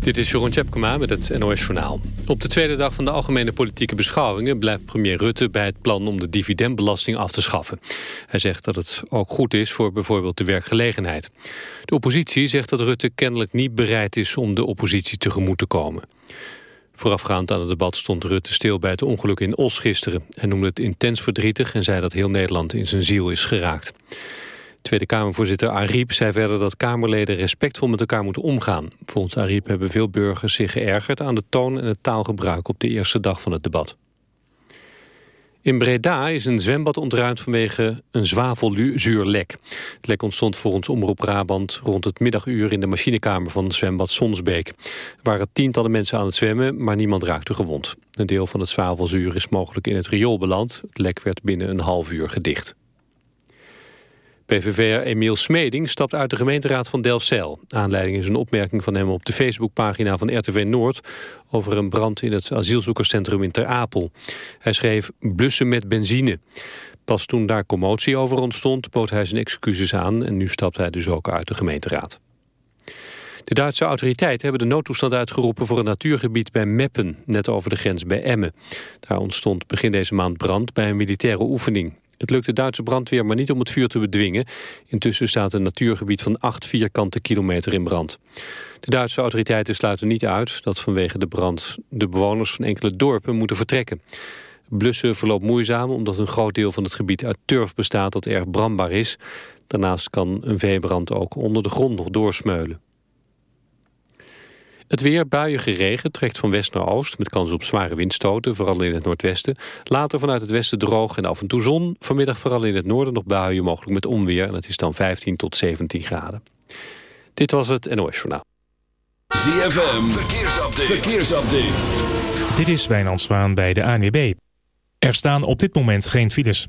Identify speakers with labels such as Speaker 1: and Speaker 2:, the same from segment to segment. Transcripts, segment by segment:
Speaker 1: Dit is Jeroen Tjepkema met het NOS Journaal. Op de tweede dag van de algemene politieke beschouwingen... blijft premier Rutte bij het plan om de dividendbelasting af te schaffen. Hij zegt dat het ook goed is voor bijvoorbeeld de werkgelegenheid. De oppositie zegt dat Rutte kennelijk niet bereid is... om de oppositie tegemoet te komen. Voorafgaand aan het debat stond Rutte stil bij het ongeluk in Os gisteren. Hij noemde het intens verdrietig en zei dat heel Nederland in zijn ziel is geraakt. Tweede Kamervoorzitter Ariep zei verder dat Kamerleden respectvol met elkaar moeten omgaan. Volgens Ariep hebben veel burgers zich geërgerd aan de toon en het taalgebruik op de eerste dag van het debat. In Breda is een zwembad ontruimd vanwege een zwavelzuurlek. Het lek ontstond volgens Omroep Brabant rond het middaguur in de machinekamer van het zwembad Sonsbeek. Er waren tientallen mensen aan het zwemmen, maar niemand raakte gewond. Een deel van het zwavelzuur is mogelijk in het riool beland. Het lek werd binnen een half uur gedicht. PVV'er Emiel Smeding stapt uit de gemeenteraad van Delfzijl. Aanleiding is een opmerking van hem op de Facebookpagina van RTV Noord... over een brand in het asielzoekerscentrum in Ter Apel. Hij schreef blussen met benzine. Pas toen daar commotie over ontstond, bood hij zijn excuses aan... en nu stapt hij dus ook uit de gemeenteraad. De Duitse autoriteiten hebben de noodtoestand uitgeroepen voor een natuurgebied bij Meppen, net over de grens bij Emmen. Daar ontstond begin deze maand brand bij een militaire oefening. Het lukt de Duitse brandweer maar niet om het vuur te bedwingen. Intussen staat een natuurgebied van 8 vierkante kilometer in brand. De Duitse autoriteiten sluiten niet uit dat vanwege de brand... de bewoners van enkele dorpen moeten vertrekken. Blussen verloopt moeizaam omdat een groot deel van het gebied uit turf bestaat... dat erg brandbaar is. Daarnaast kan een veebrand ook onder de grond nog doorsmeulen. Het weer, buien geregen, trekt van west naar oost... met kans op zware windstoten, vooral in het noordwesten. Later vanuit het westen droog en af en toe zon. Vanmiddag vooral in het noorden nog buien, mogelijk met onweer. En het is dan 15 tot 17 graden. Dit was het NOS Journaal.
Speaker 2: ZFM, verkeersupdate. verkeersupdate.
Speaker 3: Dit is Wijnand Zwaan bij de ANWB. Er staan op dit moment geen files.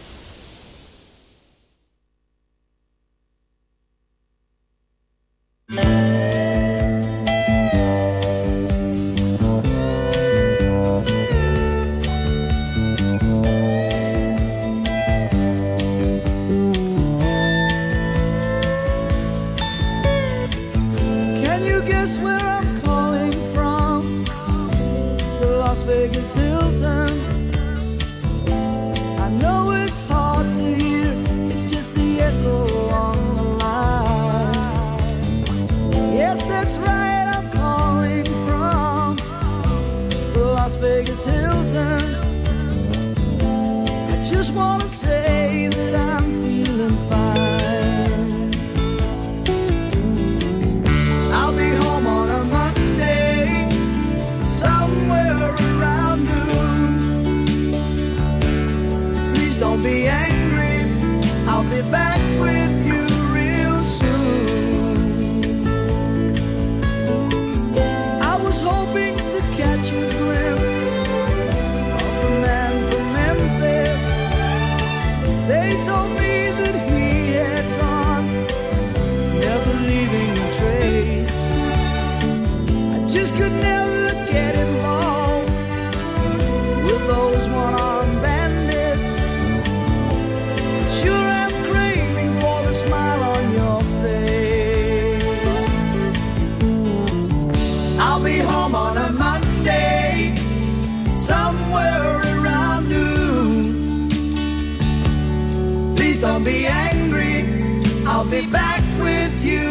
Speaker 4: Be angry. I'll be back with you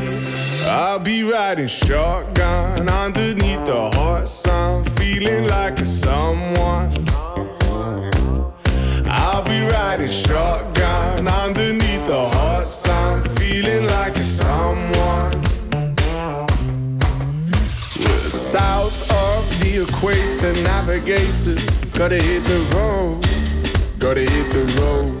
Speaker 5: I'll be riding shotgun underneath the hot sun, feeling like a someone. I'll be riding shotgun underneath the hot sun, feeling like a someone. We're south of the equator, navigator. Gotta hit the road, gotta hit the road.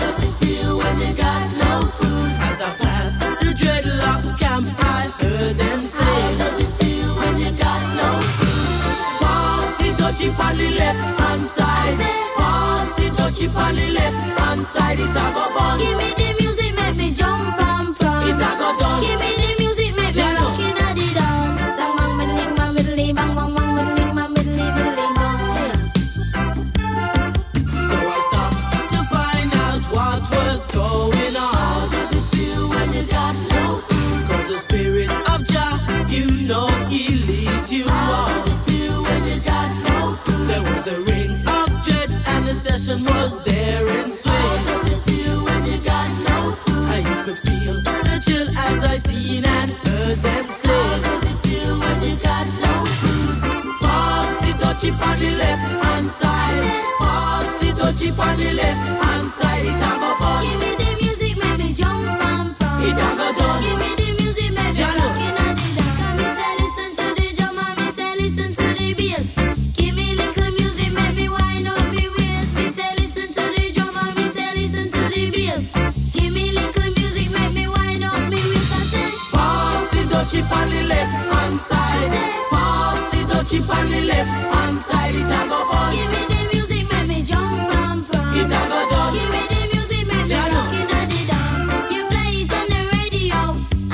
Speaker 6: on the left hand side, it a go bun. Give me dutchie on the left hand side. Pass the dutchie on the left hand side. It a go fun.
Speaker 7: Give me the music, make me jump and prance.
Speaker 6: It a go done.
Speaker 7: Give me the music, make me
Speaker 6: Jano.
Speaker 7: rock the dance. Come me say listen to the drum and me say listen to the bass. Give me little music, make me wind up me waist. Me say listen to the drum and me say listen to the bass. Give me little music, make me wind up me waist. I say.
Speaker 6: Pass the on the left hand side. Pass the dutchie on the left hand side. It a go fun.
Speaker 7: Give me the music, make me jump and prance.
Speaker 6: It a go done.
Speaker 7: Give me the music, make me rock inna the dance. You play it on the radio,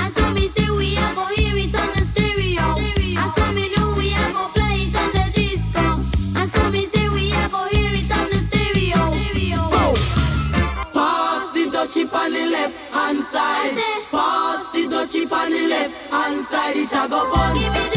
Speaker 7: and so me say we a go hear it on the stereo. And so me know we a go play it on the disco. And so me say we a go hear it on the stereo. Whoa.
Speaker 6: Pass the dutchie on the left hand side. Pass the dutchie on the left hand side. It a go fun.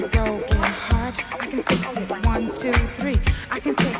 Speaker 5: Broken heart. I can fix
Speaker 8: it. One, two, three. I can take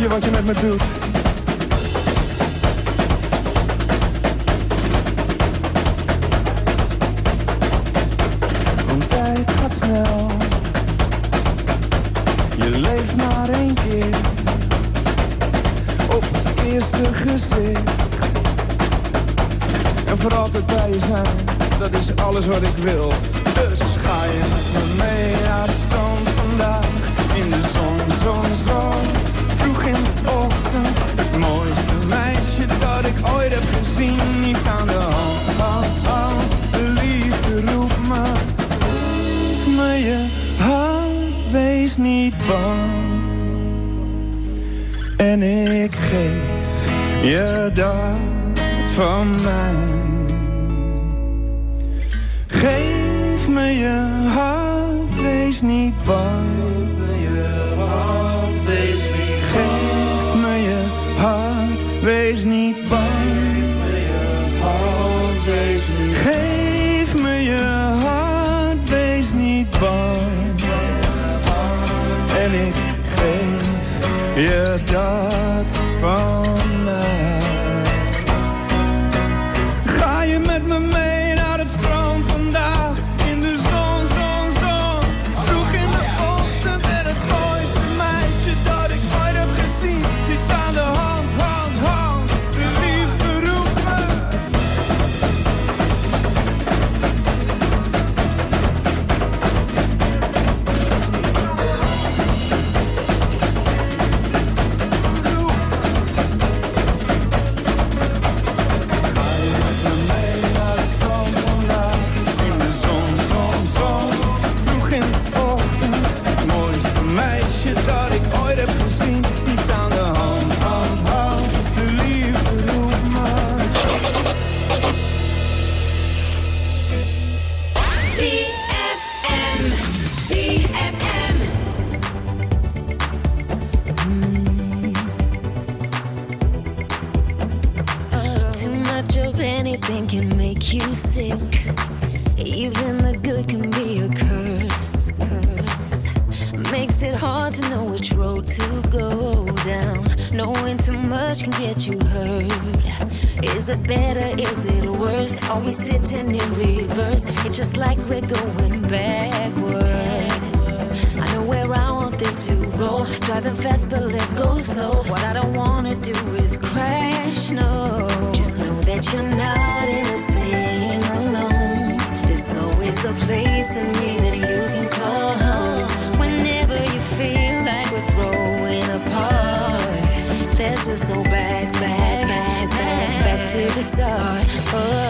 Speaker 9: je wat je met me doet.
Speaker 10: Yeah, that's from let's just go back, back, back, back, back to the start. Oh.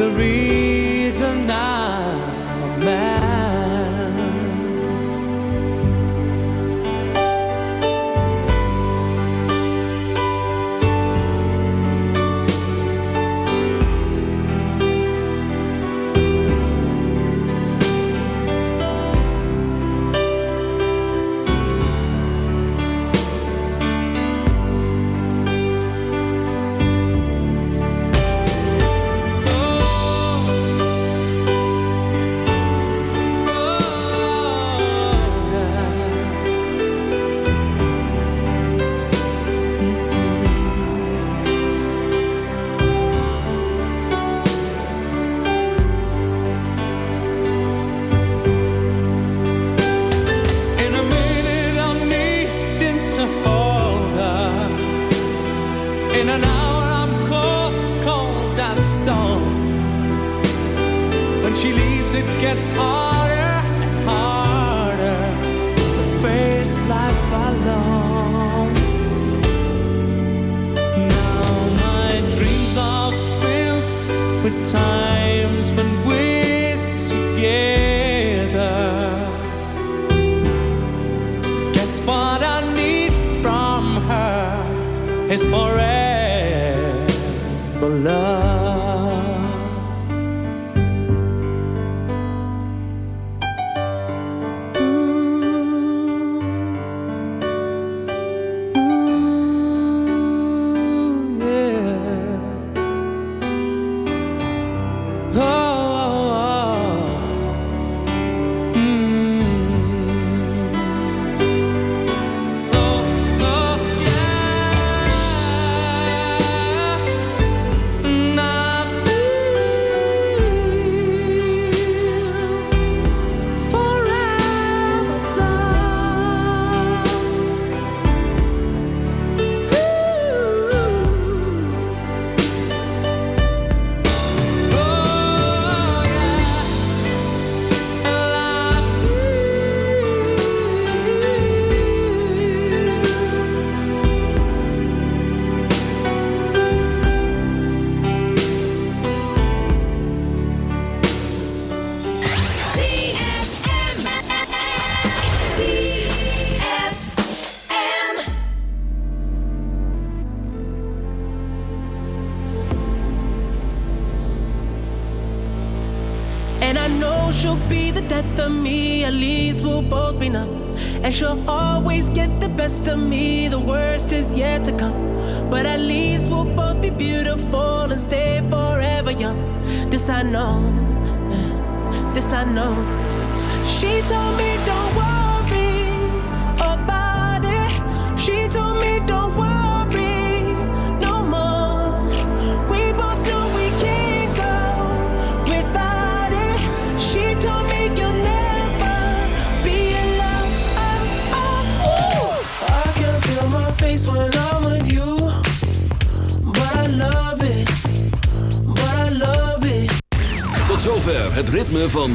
Speaker 10: the
Speaker 11: reason I'm a man.